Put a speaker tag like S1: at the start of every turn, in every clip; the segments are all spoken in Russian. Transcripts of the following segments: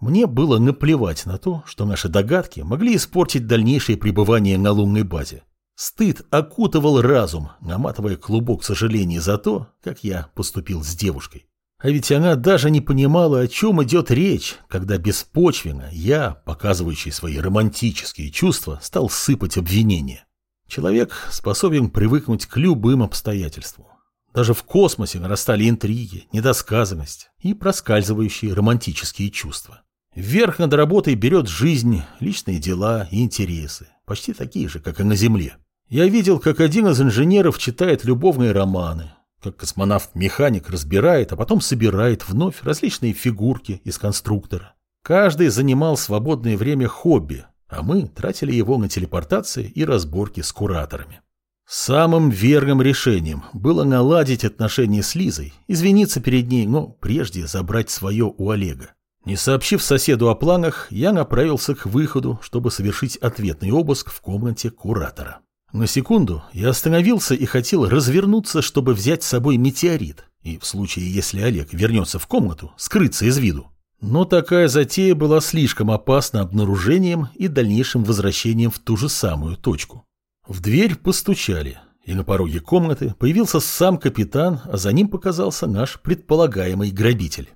S1: Мне было наплевать на то, что наши догадки могли испортить дальнейшее пребывание на лунной базе. Стыд окутывал разум, наматывая клубок сожаления за то, как я поступил с девушкой. А ведь она даже не понимала, о чем идет речь, когда беспочвенно я, показывающий свои романтические чувства, стал сыпать обвинения. Человек способен привыкнуть к любым обстоятельствам. Даже в космосе нарастали интриги, недосказанность и проскальзывающие романтические чувства. Вверх над работой берет жизнь, личные дела и интересы, почти такие же, как и на Земле. Я видел, как один из инженеров читает любовные романы, как космонавт-механик разбирает, а потом собирает вновь различные фигурки из конструктора. Каждый занимал свободное время хобби, а мы тратили его на телепортации и разборки с кураторами. Самым верным решением было наладить отношения с Лизой, извиниться перед ней, но прежде забрать свое у Олега. Не сообщив соседу о планах, я направился к выходу, чтобы совершить ответный обыск в комнате куратора. На секунду я остановился и хотел развернуться, чтобы взять с собой метеорит, и в случае, если Олег вернется в комнату, скрыться из виду. Но такая затея была слишком опасна обнаружением и дальнейшим возвращением в ту же самую точку. В дверь постучали, и на пороге комнаты появился сам капитан, а за ним показался наш предполагаемый грабитель.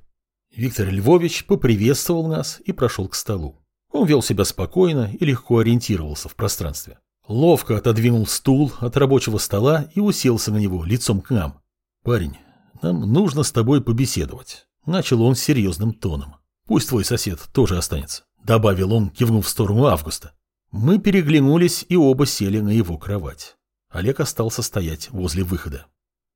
S1: Виктор Львович поприветствовал нас и прошел к столу. Он вел себя спокойно и легко ориентировался в пространстве. Ловко отодвинул стул от рабочего стола и уселся на него лицом к нам. «Парень, нам нужно с тобой побеседовать», — начал он серьезным тоном. «Пусть твой сосед тоже останется», — добавил он, кивнув в сторону Августа. Мы переглянулись и оба сели на его кровать. Олег остался стоять возле выхода.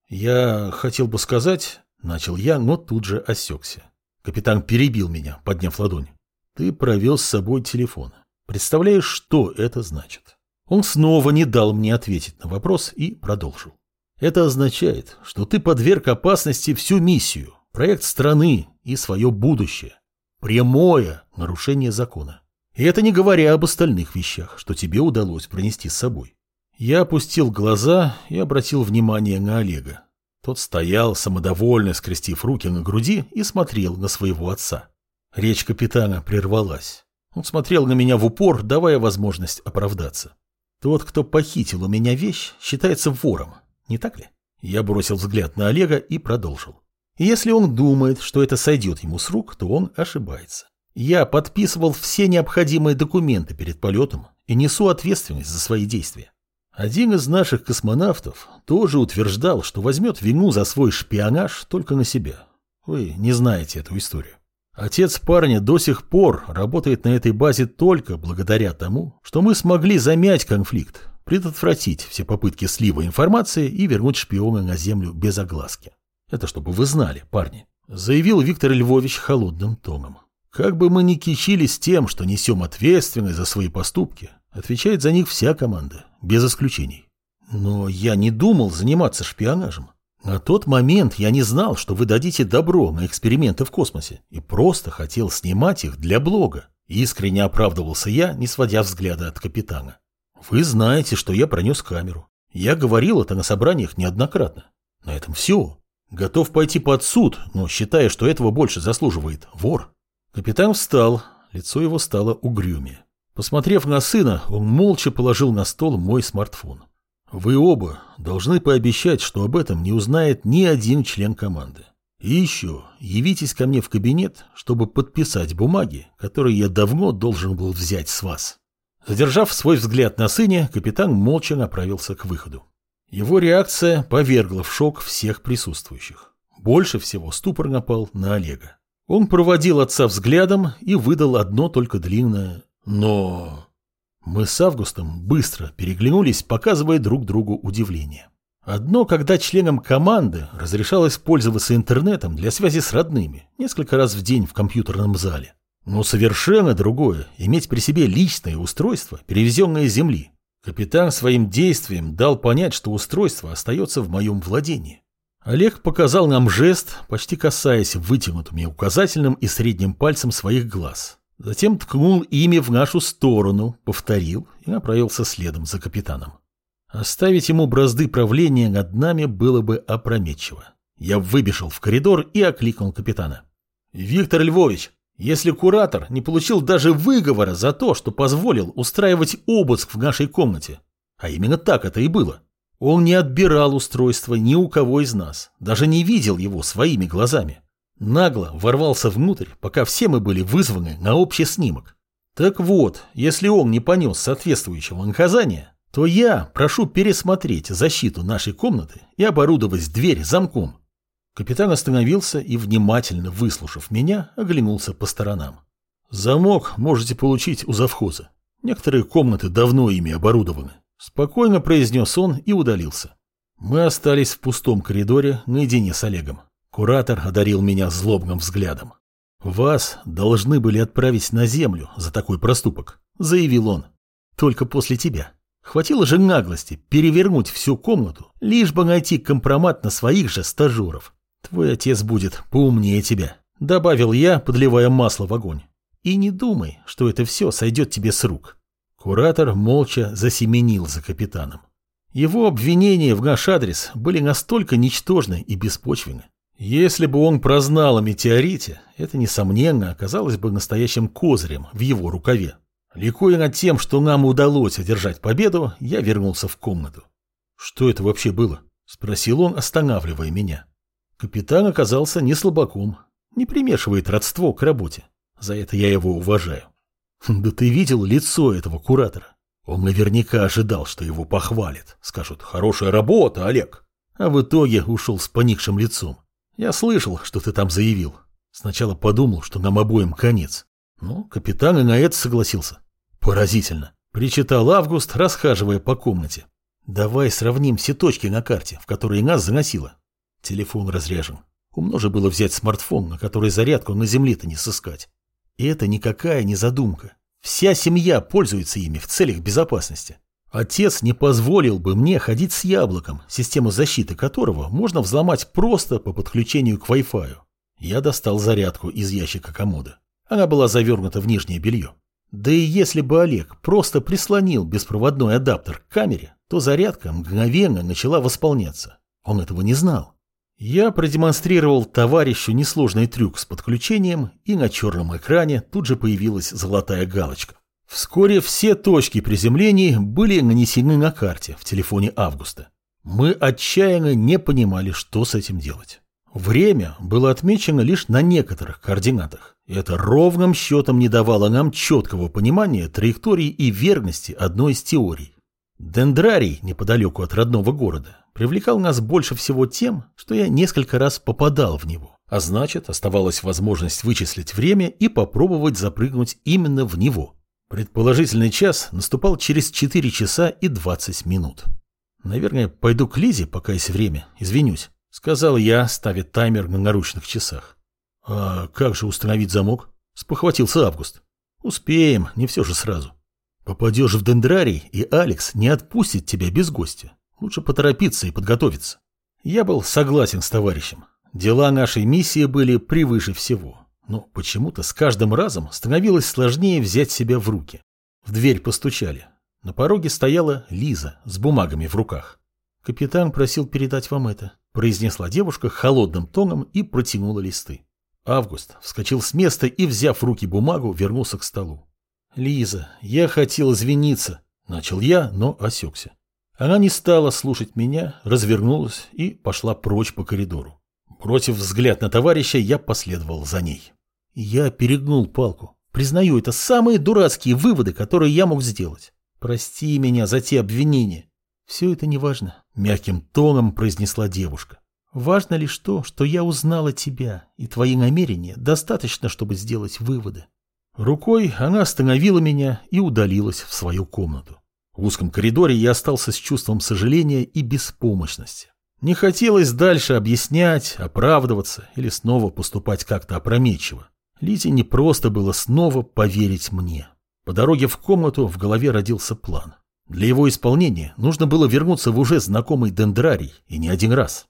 S1: «Я хотел бы сказать...» — начал я, но тут же осекся. Капитан перебил меня, подняв ладонь. «Ты провел с собой телефон. Представляешь, что это значит?» Он снова не дал мне ответить на вопрос и продолжил. Это означает, что ты подверг опасности всю миссию, проект страны и свое будущее. Прямое нарушение закона. И это не говоря об остальных вещах, что тебе удалось пронести с собой. Я опустил глаза и обратил внимание на Олега. Тот стоял, самодовольно скрестив руки на груди и смотрел на своего отца. Речь капитана прервалась. Он смотрел на меня в упор, давая возможность оправдаться. Тот, кто похитил у меня вещь, считается вором, не так ли? Я бросил взгляд на Олега и продолжил. Если он думает, что это сойдет ему с рук, то он ошибается. Я подписывал все необходимые документы перед полетом и несу ответственность за свои действия. Один из наших космонавтов тоже утверждал, что возьмет вину за свой шпионаж только на себя. Вы не знаете эту историю. Отец парня до сих пор работает на этой базе только благодаря тому, что мы смогли замять конфликт, предотвратить все попытки слива информации и вернуть шпиона на землю без огласки. Это чтобы вы знали, парни, заявил Виктор Львович холодным тоном. Как бы мы ни кичились тем, что несем ответственность за свои поступки, отвечает за них вся команда, без исключений. Но я не думал заниматься шпионажем. На тот момент я не знал, что вы дадите добро на эксперименты в космосе, и просто хотел снимать их для блога. Искренне оправдывался я, не сводя взгляда от капитана. Вы знаете, что я пронес камеру. Я говорил это на собраниях неоднократно. На этом все. Готов пойти под суд, но считая, что этого больше заслуживает вор. Капитан встал, лицо его стало угрюмее. Посмотрев на сына, он молча положил на стол мой смартфон. Вы оба должны пообещать, что об этом не узнает ни один член команды. И еще, явитесь ко мне в кабинет, чтобы подписать бумаги, которые я давно должен был взять с вас. Задержав свой взгляд на сыне, капитан молча направился к выходу. Его реакция повергла в шок всех присутствующих. Больше всего ступор напал на Олега. Он проводил отца взглядом и выдал одно только длинное «но». Мы с Августом быстро переглянулись, показывая друг другу удивление. Одно, когда членам команды разрешалось пользоваться интернетом для связи с родными несколько раз в день в компьютерном зале. Но совершенно другое – иметь при себе личное устройство, перевезенное с Земли. Капитан своим действием дал понять, что устройство остается в моем владении. Олег показал нам жест, почти касаясь вытянутыми указательным и средним пальцем своих глаз. Затем ткнул ими в нашу сторону, повторил и направился следом за капитаном. Оставить ему бразды правления над нами было бы опрометчиво. Я выбежал в коридор и окликнул капитана. «Виктор Львович!» Если куратор не получил даже выговора за то, что позволил устраивать обыск в нашей комнате, а именно так это и было, он не отбирал устройство ни у кого из нас, даже не видел его своими глазами. Нагло ворвался внутрь, пока все мы были вызваны на общий снимок. Так вот, если он не понес соответствующего наказания, то я прошу пересмотреть защиту нашей комнаты и оборудовать дверь замком. Капитан остановился и, внимательно выслушав меня, оглянулся по сторонам. Замок можете получить у завхоза. Некоторые комнаты давно ими оборудованы. Спокойно произнес он и удалился. Мы остались в пустом коридоре наедине с Олегом. Куратор одарил меня злобным взглядом. «Вас должны были отправить на землю за такой проступок», — заявил он. «Только после тебя. Хватило же наглости перевернуть всю комнату, лишь бы найти компромат на своих же стажеров. Твой отец будет поумнее тебя», — добавил я, подливая масло в огонь. «И не думай, что это все сойдет тебе с рук». Куратор молча засеменил за капитаном. Его обвинения в наш адрес были настолько ничтожны и беспочвенны, если бы он прознал о метеорите, это, несомненно, оказалось бы настоящим козырем в его рукаве. Ликуя над тем, что нам удалось одержать победу, я вернулся в комнату. «Что это вообще было?» – спросил он, останавливая меня. Капитан оказался не слабаком, не примешивает родство к работе. За это я его уважаю. Да ты видел лицо этого куратора? Он наверняка ожидал, что его похвалят. Скажут «хорошая работа, Олег». А в итоге ушел с поникшим лицом. Я слышал, что ты там заявил. Сначала подумал, что нам обоим конец. Но капитан и на это согласился. Поразительно. Причитал Август, расхаживая по комнате. Давай сравним все точки на карте, в которые нас заносило. Телефон разряжен. Умно же было взять смартфон, на который зарядку на земле-то не сыскать. И это никакая не задумка. Вся семья пользуется ими в целях безопасности. Отец не позволил бы мне ходить с яблоком, систему защиты которого можно взломать просто по подключению к Wi-Fi. Я достал зарядку из ящика комода. Она была завернута в нижнее белье. Да и если бы Олег просто прислонил беспроводной адаптер к камере, то зарядка мгновенно начала восполняться. Он этого не знал. Я продемонстрировал товарищу несложный трюк с подключением, и на черном экране тут же появилась золотая галочка. Вскоре все точки приземлений были нанесены на карте в телефоне Августа. Мы отчаянно не понимали, что с этим делать. Время было отмечено лишь на некоторых координатах. Это ровным счетом не давало нам четкого понимания траектории и верности одной из теорий. Дендрарий, неподалеку от родного города, привлекал нас больше всего тем, что я несколько раз попадал в него. А значит, оставалась возможность вычислить время и попробовать запрыгнуть именно в него. Предположительный час наступал через 4 часа и 20 минут. Наверное, пойду к Лизе, пока есть время, извинюсь, сказал я, ставя таймер на наручных часах. А как же установить замок? Спохватился Август. Успеем, не все же сразу. Попадешь в дендрарий, и Алекс не отпустит тебя без гостя. Лучше поторопиться и подготовиться. Я был согласен с товарищем. Дела нашей миссии были превыше всего. Но почему-то с каждым разом становилось сложнее взять себя в руки. В дверь постучали. На пороге стояла Лиза с бумагами в руках. «Капитан просил передать вам это», – произнесла девушка холодным тоном и протянула листы. Август вскочил с места и, взяв в руки бумагу, вернулся к столу. «Лиза, я хотел извиниться», – начал я, но осекся. Она не стала слушать меня, развернулась и пошла прочь по коридору. Бросив взгляд на товарища, я последовал за ней. Я перегнул палку. Признаю, это самые дурацкие выводы, которые я мог сделать. Прости меня за те обвинения. Все это не важно, мягким тоном произнесла девушка. Важно лишь то, что я узнала тебя, и твои намерения достаточно, чтобы сделать выводы. Рукой она остановила меня и удалилась в свою комнату. В узком коридоре я остался с чувством сожаления и беспомощности. Не хотелось дальше объяснять, оправдываться или снова поступать как-то опрометчиво. Лизе не просто было снова поверить мне. По дороге в комнату в голове родился план. Для его исполнения нужно было вернуться в уже знакомый дендрарий, и не один раз.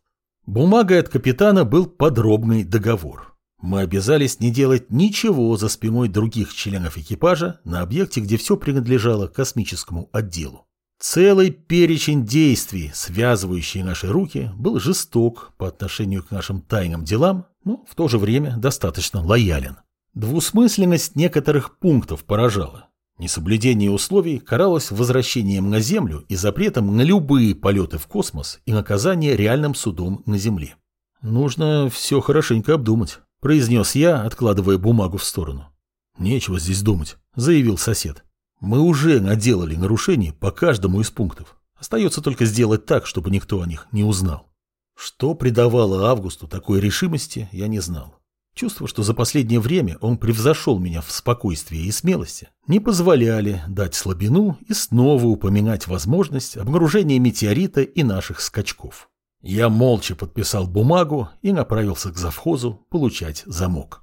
S1: Бумагой от капитана был подробный договор. Мы обязались не делать ничего за спиной других членов экипажа на объекте, где все принадлежало космическому отделу. Целый перечень действий, связывающий наши руки, был жесток по отношению к нашим тайным делам, но в то же время достаточно лоялен. Двусмысленность некоторых пунктов поражала. Несоблюдение условий каралось возвращением на Землю и запретом на любые полеты в космос и наказание реальным судом на Земле. «Нужно все хорошенько обдумать», – произнес я, откладывая бумагу в сторону. «Нечего здесь думать», – заявил сосед. «Мы уже наделали нарушений по каждому из пунктов. Остается только сделать так, чтобы никто о них не узнал». Что придавало Августу такой решимости, я не знал. Чувство, что за последнее время он превзошел меня в спокойствии и смелости, не позволяли дать слабину и снова упоминать возможность обнаружения метеорита и наших скачков. Я молча подписал бумагу и направился к завхозу получать замок.